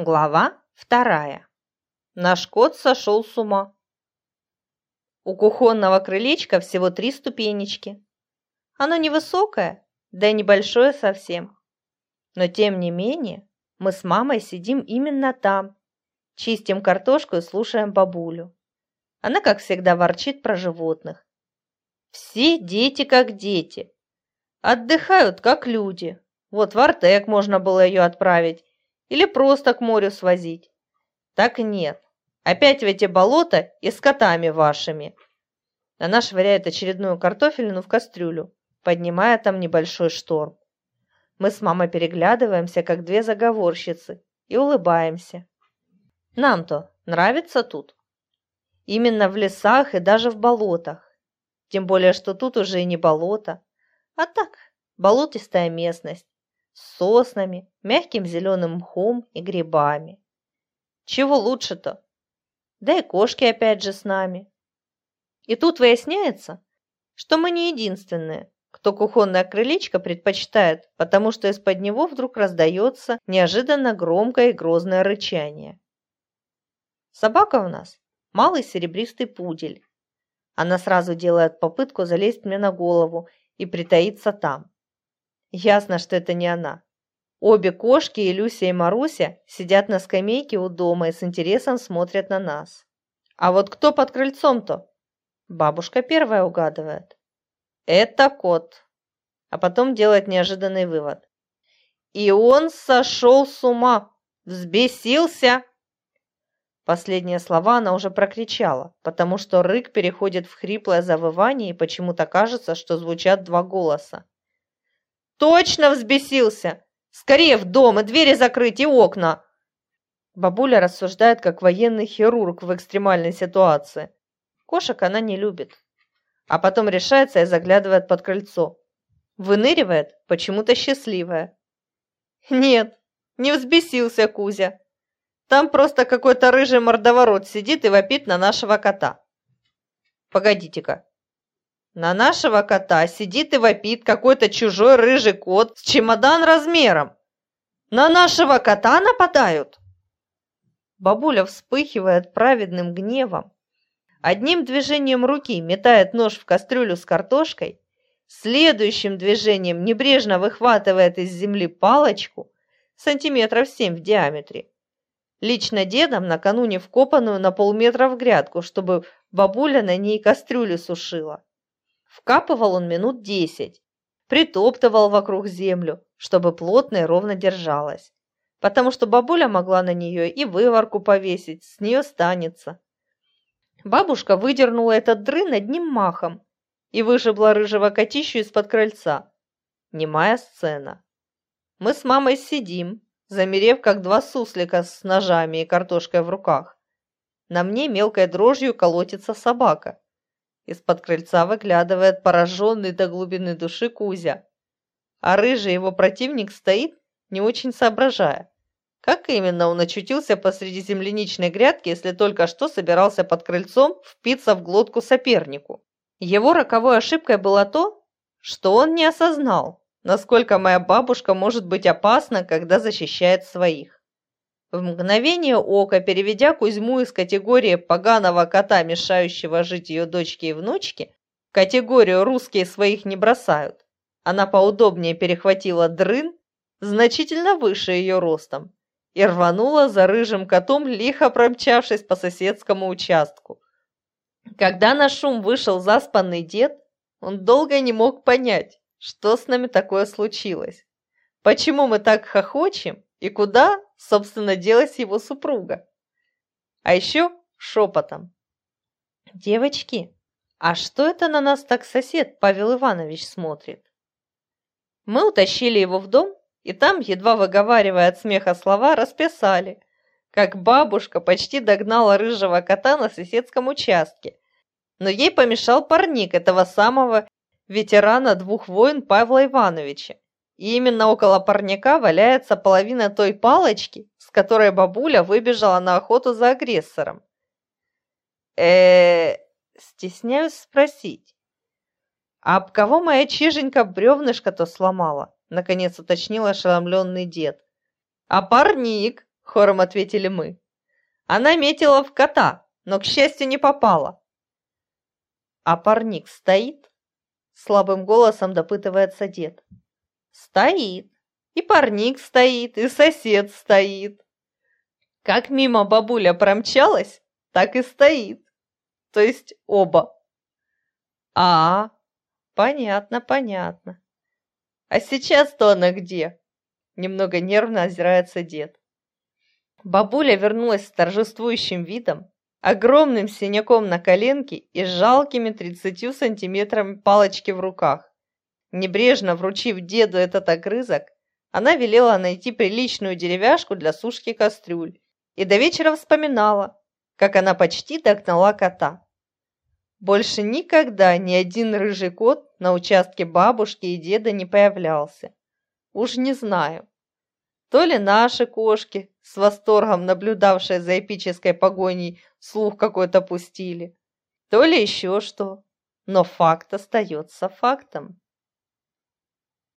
Глава вторая. Наш кот сошел с ума. У кухонного крылечка всего три ступенечки. Оно невысокое, да и небольшое совсем. Но тем не менее, мы с мамой сидим именно там, чистим картошку и слушаем бабулю. Она, как всегда, ворчит про животных. Все дети как дети. Отдыхают как люди. Вот в Артек можно было ее отправить, или просто к морю свозить. Так нет. Опять в эти болота и с котами вашими. Она швыряет очередную картофелину в кастрюлю, поднимая там небольшой шторм. Мы с мамой переглядываемся, как две заговорщицы, и улыбаемся. Нам-то нравится тут. Именно в лесах и даже в болотах. Тем более, что тут уже и не болото, а так, болотистая местность, соснами, мягким зеленым мхом и грибами. Чего лучше-то? Да и кошки опять же с нами. И тут выясняется, что мы не единственные, кто кухонное крылечко предпочитает, потому что из-под него вдруг раздается неожиданно громкое и грозное рычание. Собака у нас малый серебристый пудель. Она сразу делает попытку залезть мне на голову и притаиться там. Ясно, что это не она. Обе кошки, и Люся и Маруся, сидят на скамейке у дома и с интересом смотрят на нас. А вот кто под крыльцом-то? Бабушка первая угадывает. Это кот. А потом делает неожиданный вывод. И он сошел с ума, взбесился. Последние слова она уже прокричала, потому что рык переходит в хриплое завывание и почему-то кажется, что звучат два голоса. Точно взбесился! Скорее в дом и двери закрыть, и окна!» Бабуля рассуждает, как военный хирург в экстремальной ситуации. Кошек она не любит. А потом решается и заглядывает под крыльцо. Выныривает, почему-то счастливая. «Нет, не взбесился Кузя. Там просто какой-то рыжий мордоворот сидит и вопит на нашего кота. Погодите-ка, на нашего кота сидит и вопит какой-то чужой рыжий кот с чемодан размером. На нашего кота нападают? Бабуля вспыхивает праведным гневом. Одним движением руки метает нож в кастрюлю с картошкой, следующим движением небрежно выхватывает из земли палочку сантиметров семь в диаметре. Лично дедом накануне вкопанную на полметра в грядку, чтобы бабуля на ней кастрюлю сушила. Вкапывал он минут десять, притоптывал вокруг землю, чтобы плотно и ровно держалась, потому что бабуля могла на нее и выворку повесить, с нее станется. Бабушка выдернула этот дрын одним махом и вышибла рыжего котищу из-под крыльца. Немая сцена. Мы с мамой сидим, замерев, как два суслика с ножами и картошкой в руках. На мне мелкой дрожью колотится собака. Из-под крыльца выглядывает пораженный до глубины души Кузя. А рыжий его противник стоит, не очень соображая. Как именно он очутился посреди земляничной грядки, если только что собирался под крыльцом впиться в глотку сопернику? Его роковой ошибкой было то, что он не осознал, насколько моя бабушка может быть опасна, когда защищает своих. В мгновение ока, переведя Кузьму из категории поганого кота, мешающего жить ее дочке и внучке, в категорию «русские своих не бросают», она поудобнее перехватила дрын, значительно выше ее ростом, и рванула за рыжим котом, лихо промчавшись по соседскому участку. Когда на шум вышел заспанный дед, он долго не мог понять, что с нами такое случилось. Почему мы так хохочем и куда, собственно, делась его супруга? А еще шепотом. «Девочки, а что это на нас так сосед Павел Иванович смотрит?» Мы утащили его в дом, и там, едва выговаривая от смеха слова, расписали, как бабушка почти догнала рыжего кота на соседском участке, но ей помешал парник этого самого ветерана двух войн Павла Ивановича, и именно около парника валяется половина той палочки, с которой бабуля выбежала на охоту за агрессором. э стесняюсь спросить. «А об кого моя чиженька бревнышко-то сломала?» Наконец уточнил ошеломленный дед. «А парник, хором ответили мы. Она метила в кота, но, к счастью, не попала. А парник стоит? Слабым голосом допытывается дед. Стоит. И парник стоит, и сосед стоит. Как мимо бабуля промчалась, так и стоит. То есть оба. А, понятно, понятно. А сейчас-то она где? Немного нервно озирается дед. Бабуля вернулась с торжествующим видом, огромным синяком на коленке и жалкими тридцатью сантиметрами палочки в руках. Небрежно вручив деду этот огрызок, она велела найти приличную деревяшку для сушки кастрюль и до вечера вспоминала, как она почти догнала кота. Больше никогда ни один рыжий кот на участке бабушки и деда не появлялся. Уж не знаю, то ли наши кошки, с восторгом наблюдавшие за эпической погоней, слух какой-то пустили, то ли еще что. Но факт остается фактом.